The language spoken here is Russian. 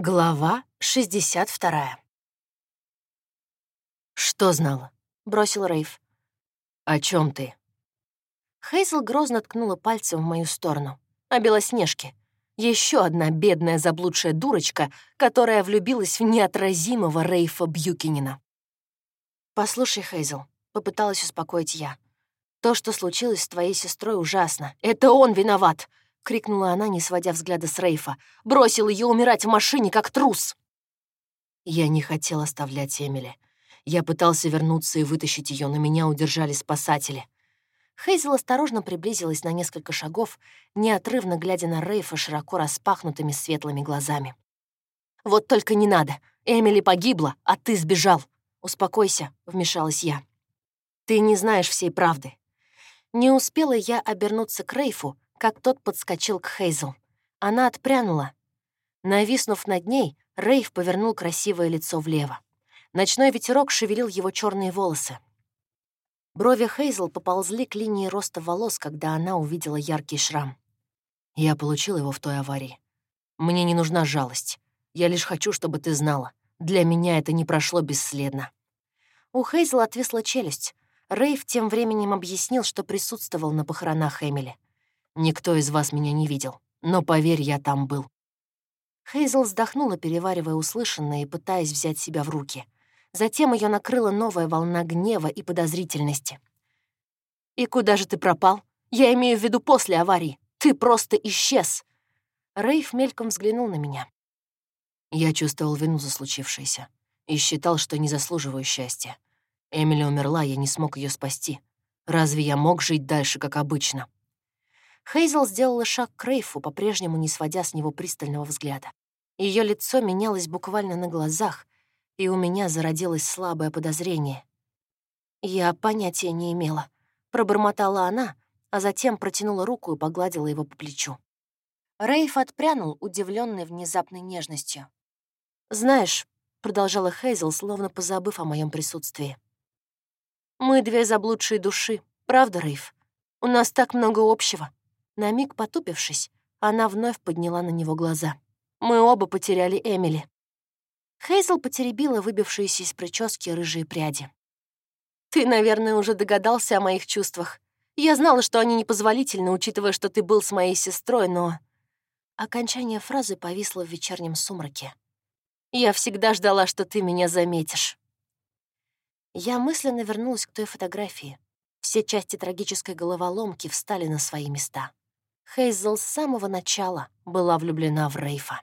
Глава 62. «Что знала?» — бросил Рейв. «О чем ты?» Хейзл грозно ткнула пальцем в мою сторону. О Белоснежке. Еще одна бедная заблудшая дурочка, которая влюбилась в неотразимого Рейфа Бьюкинина. «Послушай, Хейзл», — попыталась успокоить я. «То, что случилось с твоей сестрой, ужасно. Это он виноват!» — крикнула она, не сводя взгляда с Рейфа. «Бросил ее умирать в машине, как трус!» Я не хотел оставлять Эмили. Я пытался вернуться и вытащить ее, но меня удержали спасатели. Хейзел осторожно приблизилась на несколько шагов, неотрывно глядя на Рейфа широко распахнутыми светлыми глазами. «Вот только не надо! Эмили погибла, а ты сбежал! Успокойся», — вмешалась я. «Ты не знаешь всей правды». Не успела я обернуться к Рейфу, как тот подскочил к Хейзел. Она отпрянула. Нависнув над ней, Рейв повернул красивое лицо влево. Ночной ветерок шевелил его черные волосы. Брови Хейзел поползли к линии роста волос, когда она увидела яркий шрам. Я получил его в той аварии. Мне не нужна жалость. Я лишь хочу, чтобы ты знала. Для меня это не прошло бесследно. У Хейзел отвисла челюсть. Рейв тем временем объяснил, что присутствовал на похоронах Эмили. Никто из вас меня не видел, но, поверь, я там был». Хейзел вздохнула, переваривая услышанное и пытаясь взять себя в руки. Затем ее накрыла новая волна гнева и подозрительности. «И куда же ты пропал? Я имею в виду после аварии. Ты просто исчез!» Рейв мельком взглянул на меня. Я чувствовал вину за случившееся и считал, что не заслуживаю счастья. Эмили умерла, я не смог ее спасти. Разве я мог жить дальше, как обычно? Хейзел сделала шаг к Рейфу, по-прежнему не сводя с него пристального взгляда. Ее лицо менялось буквально на глазах, и у меня зародилось слабое подозрение. Я понятия не имела. Пробормотала она, а затем протянула руку и погладила его по плечу. Рейф отпрянул, удивленный внезапной нежностью. «Знаешь», — продолжала Хейзел, словно позабыв о моем присутствии, «мы две заблудшие души, правда, Рейф? У нас так много общего. На миг потупившись, она вновь подняла на него глаза. «Мы оба потеряли Эмили». Хейзл потеребила выбившиеся из прически рыжие пряди. «Ты, наверное, уже догадался о моих чувствах. Я знала, что они непозволительны, учитывая, что ты был с моей сестрой, но...» Окончание фразы повисло в вечернем сумраке. «Я всегда ждала, что ты меня заметишь». Я мысленно вернулась к той фотографии. Все части трагической головоломки встали на свои места. Хейзел с самого начала была влюблена в Рейфа.